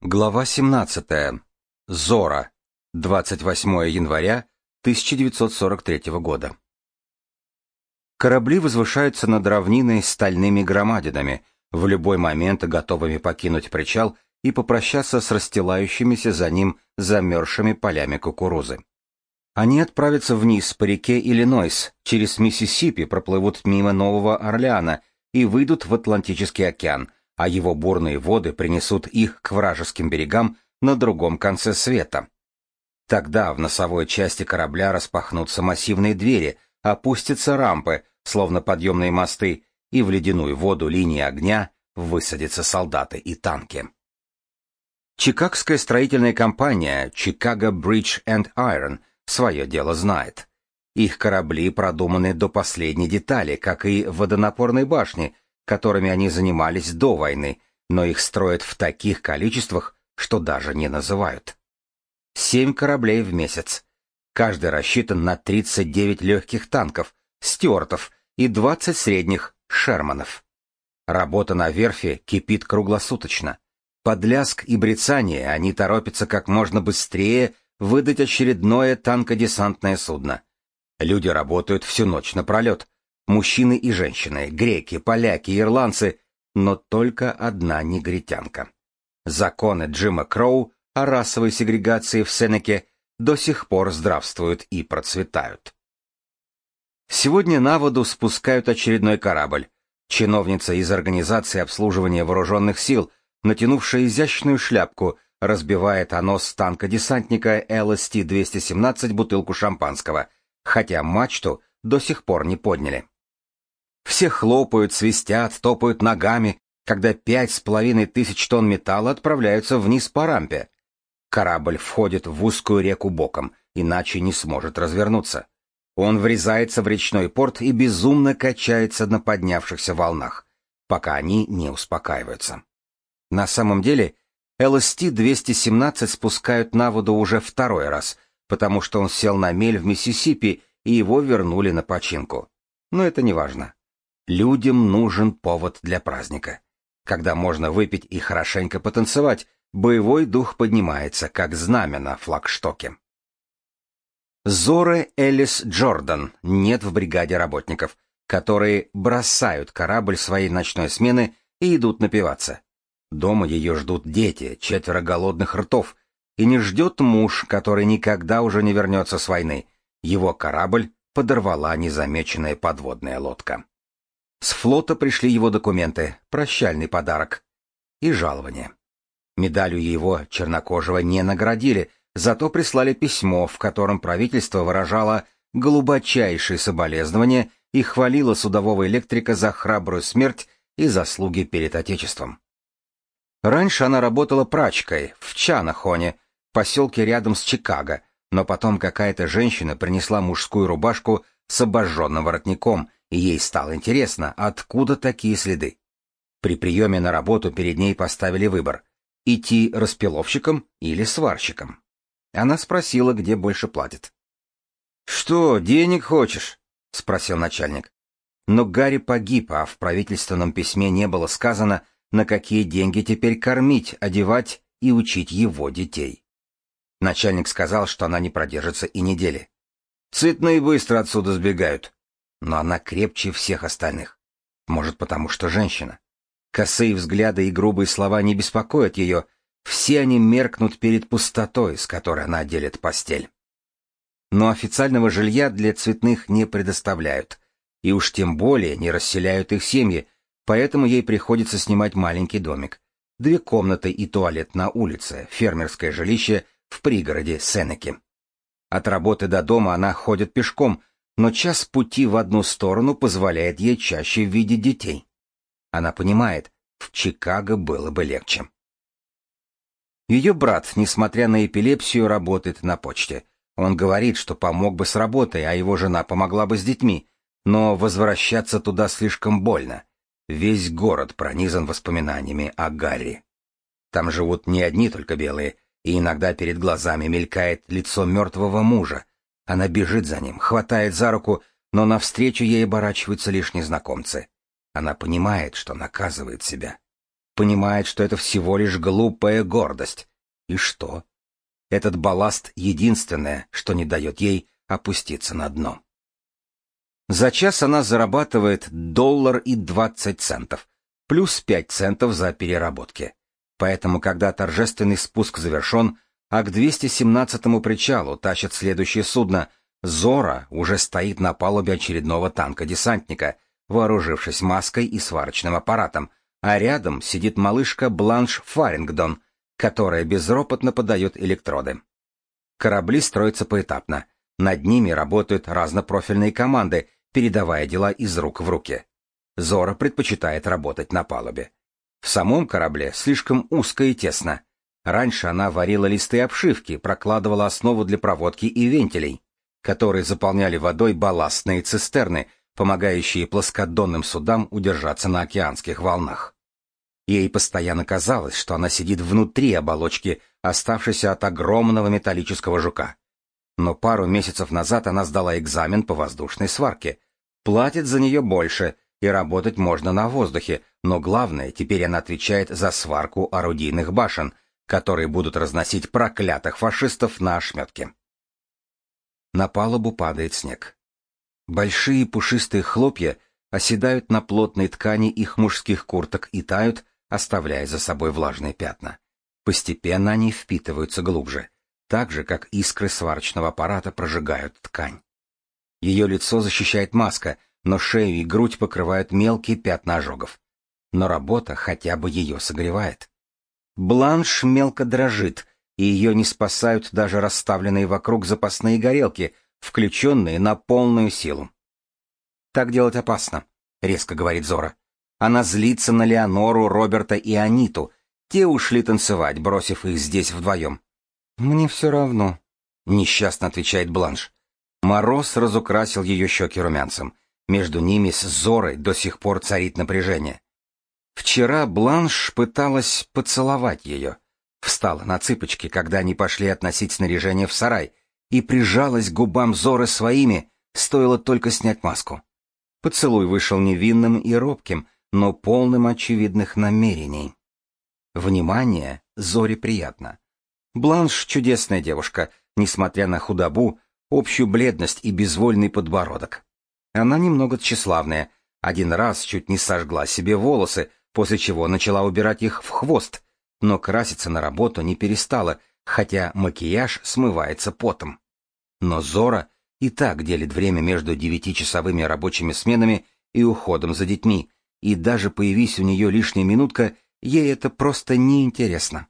Глава 17. Зора. 28 января 1943 года. Корабли возвышаются над равниной стальными громадинами, в любой момент готовыми покинуть причал и попрощаться с расстилающимися за ним замерзшими полями кукурузы. Они отправятся вниз по реке Иллинойс, через Миссисипи проплывут мимо Нового Орлеана и выйдут в Атлантический океан – а его бурные воды принесут их к вражеским берегам на другом конце света. Тогда в носовой части корабля распахнутся массивные двери, опустятся рампы, словно подъемные мосты, и в ледяную воду линии огня высадятся солдаты и танки. Чикагская строительная компания Chicago Bridge and Iron свое дело знает. Их корабли продуманы до последней детали, как и водонапорные башни, которыми они занимались до войны, но их строят в таких количествах, что даже не называют. Семь кораблей в месяц. Каждый рассчитан на 39 легких танков, стюартов и 20 средних шерманов. Работа на верфи кипит круглосуточно. Под ляск и брецание они торопятся как можно быстрее выдать очередное танкодесантное судно. Люди работают всю ночь напролет, Мужчины и женщины, греки, поляки, ирландцы, но только одна негритянка. Законы Джима Кроу о расовой сегрегации в Сенеке до сих пор здравствуют и процветают. Сегодня на воду спускают очередной корабль. Чиновница из Организации обслуживания вооруженных сил, натянувшая изящную шляпку, разбивает о нос танка десантника ЛСТ-217 бутылку шампанского, хотя мачту до сих пор не подняли. Все хлопают, свистят, топают ногами, когда пять с половиной тысяч тонн металла отправляются вниз по рампе. Корабль входит в узкую реку боком, иначе не сможет развернуться. Он врезается в речной порт и безумно качается на поднявшихся волнах, пока они не успокаиваются. На самом деле, ЛСТ-217 спускают на воду уже второй раз, потому что он сел на мель в Миссисипи и его вернули на починку. Но это не важно. Людям нужен повод для праздника. Когда можно выпить и хорошенько потанцевать, боевой дух поднимается, как знамя на флагштоке. Зоры Элис Джордан нет в бригаде работников, которые бросают корабль своей ночной смены и идут напиваться. Дома ее ждут дети, четверо голодных ртов, и не ждет муж, который никогда уже не вернется с войны. Его корабль подорвала незамеченная подводная лодка. С флота пришли его документы, прощальный подарок и жалование. Медалью его чернокожего не наградили, зато прислали письмо, в котором правительство выражало глубочайшие соболезнования и хвалило судового электрика за храбрую смерть и заслуги перед Отечеством. Раньше она работала прачкой в Чанахоне, поселке рядом с Чикаго, но потом какая-то женщина принесла мужскую рубашку с обожженным воротником, ей стало интересно, откуда такие следы. При приеме на работу перед ней поставили выбор — идти распиловщиком или сварщиком. Она спросила, где больше платят. «Что, денег хочешь?» — спросил начальник. Но Гарри погиб, а в правительственном письме не было сказано, на какие деньги теперь кормить, одевать и учить его детей. Начальник сказал, что она не продержится и недели. Цитные быстро отсюда сбегают. Но она крепче всех остальных. Может, потому что женщина. Косые взгляды и грубые слова не беспокоят ее. Все они меркнут перед пустотой, с которой она делит постель. Но официального жилья для цветных не предоставляют. И уж тем более не расселяют их семьи, поэтому ей приходится снимать маленький домик. Две комнаты и туалет на улице, фермерское жилище в пригороде Сенеки. От работы до дома она ходит пешком, но час пути в одну сторону позволяет ей чаще видеть детей. Она понимает, в Чикаго было бы легче. Ее брат, несмотря на эпилепсию, работает на почте. Он говорит, что помог бы с работой, а его жена помогла бы с детьми, но возвращаться туда слишком больно. Весь город пронизан воспоминаниями о Гарри. Там живут не одни только белые — и иногда перед глазами мелькает лицо мертвого мужа. Она бежит за ним, хватает за руку, но навстречу ей оборачиваются лишь незнакомцы. Она понимает, что наказывает себя. понимает, что это всего лишь глупая гордость. И что? Этот балласт — единственное, что не дает ей опуститься на дно. За час она зарабатывает доллар и двадцать центов, плюс пять центов за переработки. Поэтому, когда торжественный спуск завершен, а к 217-му причалу тащат следующее судно, Зора уже стоит на палубе очередного танка-десантника, вооружившись маской и сварочным аппаратом, а рядом сидит малышка Бланш Фарингдон, которая безропотно подает электроды. Корабли строятся поэтапно. Над ними работают разнопрофильные команды, передавая дела из рук в руки. Зора предпочитает работать на палубе. В самом корабле слишком узко и тесно. Раньше она варила листы обшивки, прокладывала основу для проводки и вентилей, которые заполняли водой балластные цистерны, помогающие плоскодонным судам удержаться на океанских волнах. Ей постоянно казалось, что она сидит внутри оболочки, оставшейся от огромного металлического жука. Но пару месяцев назад она сдала экзамен по воздушной сварке. Платит за нее больше, и работать можно на воздухе, но главное, теперь она отвечает за сварку орудийных башен, которые будут разносить проклятых фашистов на ошметке. На палубу падает снег. Большие пушистые хлопья оседают на плотной ткани их мужских курток и тают, оставляя за собой влажные пятна. Постепенно они впитываются глубже, так же, как искры сварочного аппарата прожигают ткань. Ее лицо защищает маска, но шею и грудь покрывают мелкие пятна ожогов. Но работа хотя бы ее согревает. Бланш мелко дрожит, и ее не спасают даже расставленные вокруг запасные горелки, включенные на полную силу. «Так делать опасно», — резко говорит Зора. Она злится на Леонору, Роберта и Аниту. Те ушли танцевать, бросив их здесь вдвоем. «Мне все равно», — несчастно отвечает Бланш. Мороз разукрасил ее щеки румянцем. Между ними с Зорой до сих пор царит напряжение. Вчера Бланш пыталась поцеловать ее. Встала на цыпочки, когда они пошли относить снаряжение в сарай, и прижалась к губам Зоры своими, стоило только снять маску. Поцелуй вышел невинным и робким, но полным очевидных намерений. Внимание Зоре приятно. Бланш — чудесная девушка, несмотря на худобу, общую бледность и безвольный подбородок. Она немного тщеславная, один раз чуть не сожгла себе волосы, после чего начала убирать их в хвост, но краситься на работу не перестала, хотя макияж смывается потом. Но Зора и так делит время между девятичасовыми рабочими сменами и уходом за детьми, и даже появись у нее лишняя минутка, ей это просто неинтересно.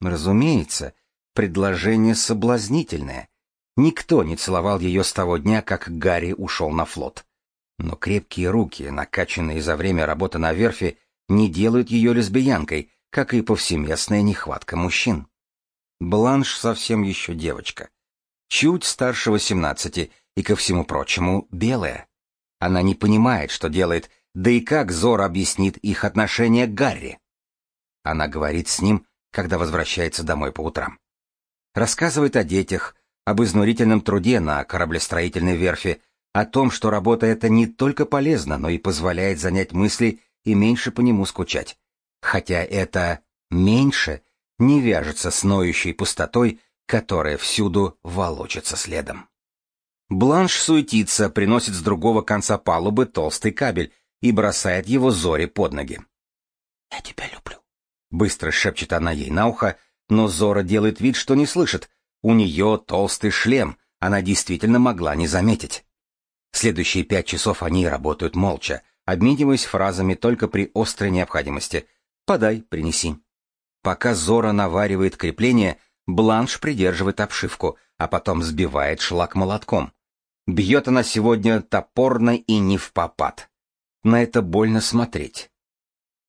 Разумеется, предложение соблазнительное. Никто не целовал ее с того дня, как Гарри ушел на флот. Но крепкие руки, накачанные за время работы на верфи, не делают ее лесбиянкой, как и повсеместная нехватка мужчин. Бланш совсем еще девочка. Чуть старше восемнадцати и, ко всему прочему, белая. Она не понимает, что делает, да и как Зор объяснит их отношение к Гарри? Она говорит с ним, когда возвращается домой по утрам. Рассказывает о детях, об изнурительном труде на кораблестроительной верфи, о том, что работа эта не только полезна, но и позволяет занять мысли и меньше по нему скучать. Хотя это «меньше» не вяжется с ноющей пустотой, которая всюду волочится следом. Бланш суетится, приносит с другого конца палубы толстый кабель и бросает его Зоре под ноги. «Я тебя люблю», — быстро шепчет она ей на ухо, но Зора делает вид, что не слышит. У нее толстый шлем, она действительно могла не заметить. Следующие пять часов они работают молча, обмениваясь фразами только при острой необходимости. «Подай, принеси». Пока Зора наваривает крепление, Бланш придерживает обшивку, а потом сбивает шлак молотком. Бьет она сегодня топорно и не в попад. На это больно смотреть.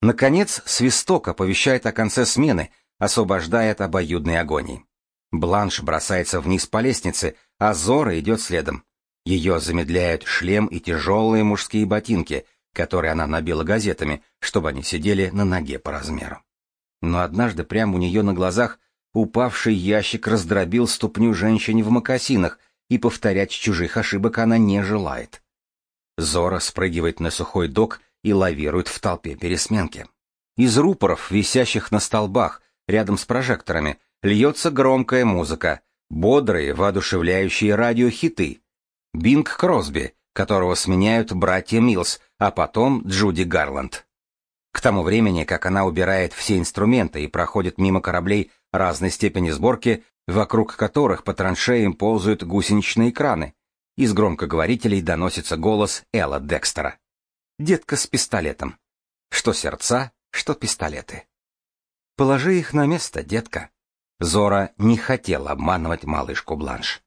Наконец, свисток оповещает о конце смены, освобождая от обоюдной агонии. Бланш бросается вниз по лестнице, а Зора идет следом. Ее замедляют шлем и тяжелые мужские ботинки, которые она набила газетами, чтобы они сидели на ноге по размеру. Но однажды прямо у нее на глазах упавший ящик раздробил ступню женщине в мокасинах, и повторять чужих ошибок она не желает. Зора спрыгивает на сухой док и лавирует в толпе пересменки. Из рупоров, висящих на столбах, рядом с прожекторами, льется громкая музыка, бодрые, воодушевляющие радиохиты. Бинг Кросби, которого сменяют братья Милс, а потом Джуди Гарланд. К тому времени, как она убирает все инструменты и проходит мимо кораблей разной степени сборки, вокруг которых по траншеям ползают гусеничные краны, из громкоговорителей доносится голос Элла Декстера. «Детка с пистолетом. Что сердца, что пистолеты. Положи их на место, детка». Зора не хотела обманывать малышку Бланш.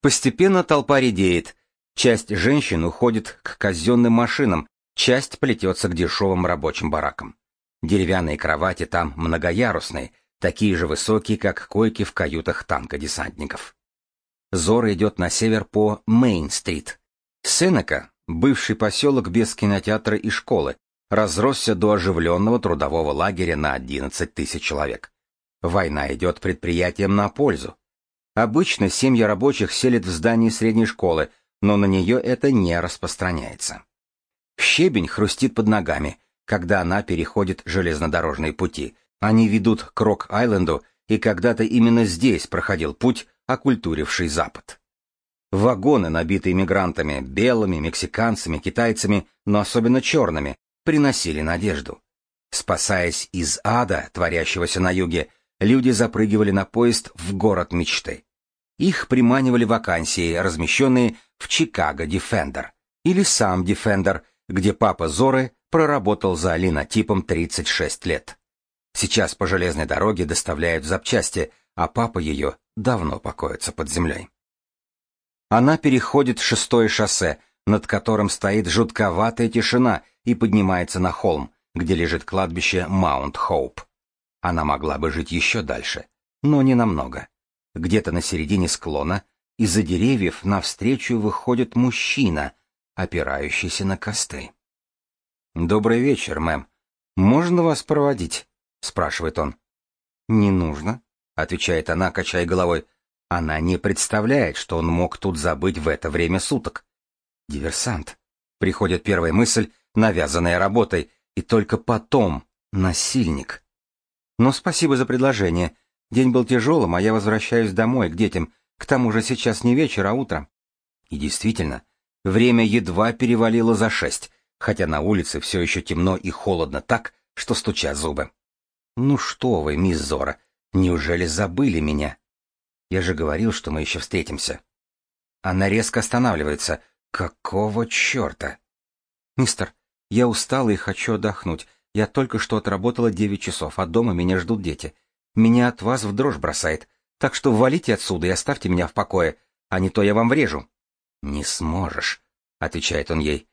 Постепенно толпа редеет. Часть женщин уходит к казенным машинам, часть плетется к дешевым рабочим баракам. Деревянные кровати там многоярусные, такие же высокие, как койки в каютах танка-десантников. Зора идет на север по Мейн-стрит. Сенека, бывший поселок без кинотеатра и школы, разросся до оживленного трудового лагеря на 11 тысяч человек. Война идет предприятиям на пользу. Обычно семьи рабочих селят в здании средней школы, но на нее это не распространяется. Щебень хрустит под ногами, когда она переходит железнодорожные пути. Они ведут к Рок-Айленду, и когда-то именно здесь проходил путь, оккультуривший Запад. Вагоны, набитые мигрантами, белыми, мексиканцами, китайцами, но особенно черными, приносили надежду. Спасаясь из ада, творящегося на юге, люди запрыгивали на поезд в город мечты. Их приманивали вакансии, размещенные в Чикаго Дефендер или сам Дефендер, где папа Зоры проработал за линотипом 36 лет. Сейчас по железной дороге доставляют запчасти, а папа ее давно покоится под землей. Она переходит шестое шоссе, над которым стоит жутковатая тишина, и поднимается на холм, где лежит кладбище Маунт-Хоуп. Она могла бы жить еще дальше, но не намного. Где-то на середине склона из-за деревьев навстречу выходит мужчина, опирающийся на костыль. «Добрый вечер, мэм. Можно вас проводить?» — спрашивает он. «Не нужно», — отвечает она, качая головой. Она не представляет, что он мог тут забыть в это время суток. Диверсант. Приходит первая мысль, навязанная работой, и только потом насильник. Но спасибо за предложение. День был тяжелым, а я возвращаюсь домой, к детям. К тому же сейчас не вечер, а утро. И действительно, время едва перевалило за шесть, хотя на улице все еще темно и холодно так, что стучат зубы. «Ну что вы, мисс Зора, неужели забыли меня? Я же говорил, что мы еще встретимся». Она резко останавливается. «Какого черта?» «Мистер, я устала и хочу отдохнуть. Я только что отработала девять часов, а дома меня ждут дети. Меня от вас в дрожь бросает. Так что валите отсюда и оставьте меня в покое, а не то я вам врежу». «Не сможешь», — отвечает он ей.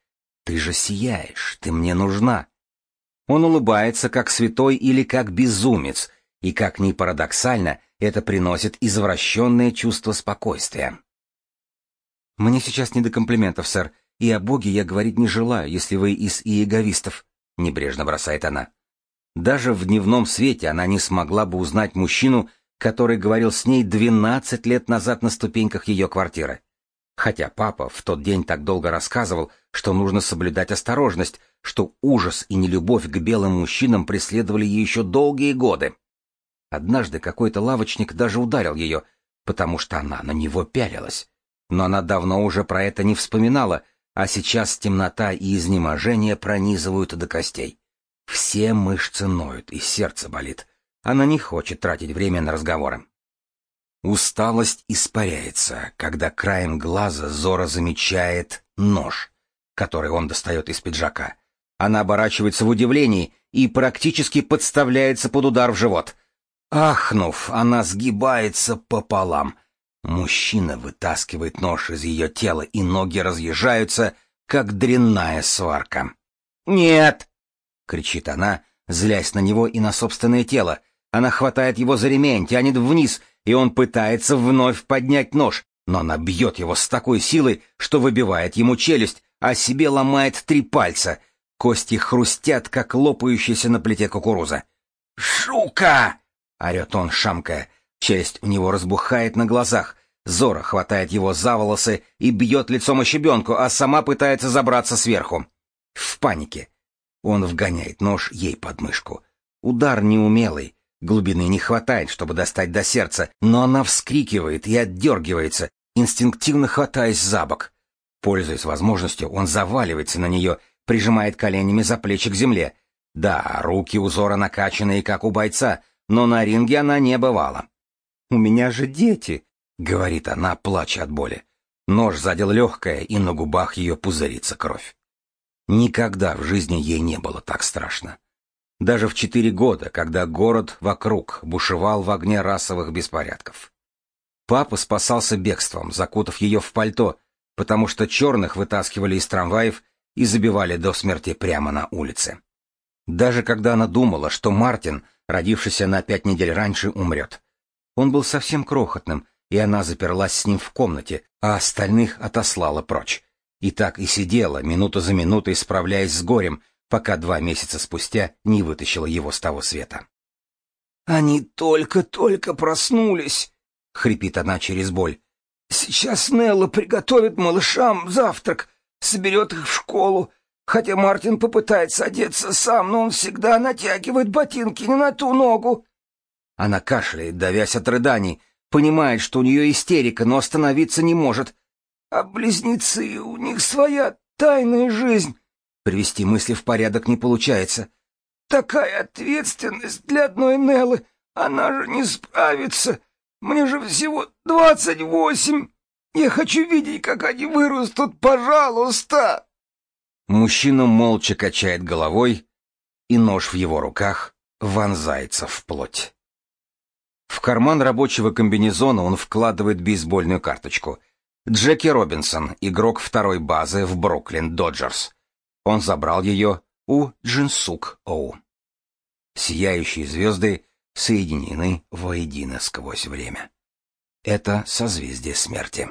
«Ты же сияешь, ты мне нужна». Он улыбается, как святой или как безумец, и, как ни парадоксально, это приносит извращенное чувство спокойствия. «Мне сейчас не до комплиментов, сэр. И о Боге я говорить не желаю, если вы из иеговистов, — небрежно бросает она. Даже в дневном свете она не смогла бы узнать мужчину, который говорил с ней двенадцать лет назад на ступеньках ее квартиры. Хотя папа в тот день так долго рассказывал, что нужно соблюдать осторожность, что ужас и нелюбовь к белым мужчинам преследовали ее еще долгие годы. Однажды какой-то лавочник даже ударил ее, потому что она на него пялилась. Но она давно уже про это не вспоминала, а сейчас темнота и изнеможение пронизывают до костей. Все мышцы ноют, и сердце болит. Она не хочет тратить время на разговоры. Усталость испаряется, когда краем глаза Зора замечает нож, который он достает из пиджака. Она оборачивается в удивлении и практически подставляется под удар в живот. Ахнув, она сгибается пополам — Мужчина вытаскивает нож из ее тела, и ноги разъезжаются, как дрянная сварка. «Нет!» — кричит она, злясь на него и на собственное тело. Она хватает его за ремень, тянет вниз, и он пытается вновь поднять нож, но она бьет его с такой силой, что выбивает ему челюсть, а себе ломает три пальца. Кости хрустят, как лопающиеся на плите кукуруза. «Шука!» — орет он, шамкая. Челюсть у него разбухает на глазах. Зора хватает его за волосы и бьет лицом о щебенку, а сама пытается забраться сверху. В панике. Он вгоняет нож ей под мышку. Удар неумелый, глубины не хватает, чтобы достать до сердца, но она вскрикивает и отдергивается, инстинктивно хватаясь за бок. Пользуясь возможностью, он заваливается на нее, прижимает коленями за плечи к земле. Да, руки узора накачанные, как у бойца, но на ринге она не бывала. «У меня же дети», — говорит она, плача от боли. Нож задел легкое, и на губах ее пузырится кровь. Никогда в жизни ей не было так страшно. Даже в четыре года, когда город вокруг бушевал в огне расовых беспорядков. Папа спасался бегством, закутав ее в пальто, потому что черных вытаскивали из трамваев и забивали до смерти прямо на улице. Даже когда она думала, что Мартин, родившийся на пять недель раньше, умрет. Он был совсем крохотным, и она заперлась с ним в комнате, а остальных отослала прочь. И так и сидела, минуту за минутой справляясь с горем, пока два месяца спустя не вытащила его с того света. «Они только-только проснулись», — хрипит она через боль. «Сейчас Нелла приготовит малышам завтрак, соберет их в школу, хотя Мартин попытается одеться сам, но он всегда натягивает ботинки не на ту ногу». Она кашляет, давясь от рыданий, понимает, что у нее истерика, но остановиться не может. А близнецы, у них своя тайная жизнь. Привести мысли в порядок не получается. Такая ответственность для одной Неллы. Она же не справится. Мне же всего двадцать восемь. Я хочу видеть, как они вырастут, пожалуйста. Мужчина молча качает головой, и нож в его руках вонзается в плоть. В карман рабочего комбинезона он вкладывает бейсбольную карточку. Джеки Робинсон, игрок второй базы в Бруклин Доджерс. Он забрал ее у Джинсук Оу. Сияющие звезды соединены воедино сквозь время. Это созвездие смерти.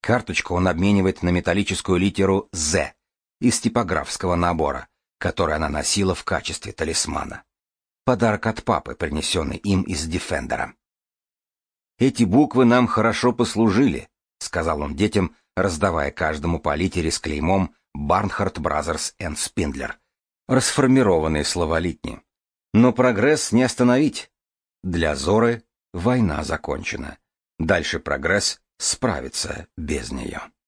Карточку он обменивает на металлическую литеру «З» из типографского набора, который она носила в качестве талисмана. Подарок от папы, принесенный им из Дефендера. Эти буквы нам хорошо послужили, — сказал он детям, раздавая каждому по литере с клеймом «Барнхард Бразерс энд Спиндлер». Расформированные словолитни. Но прогресс не остановить. Для Зоры война закончена. Дальше прогресс справится без нее.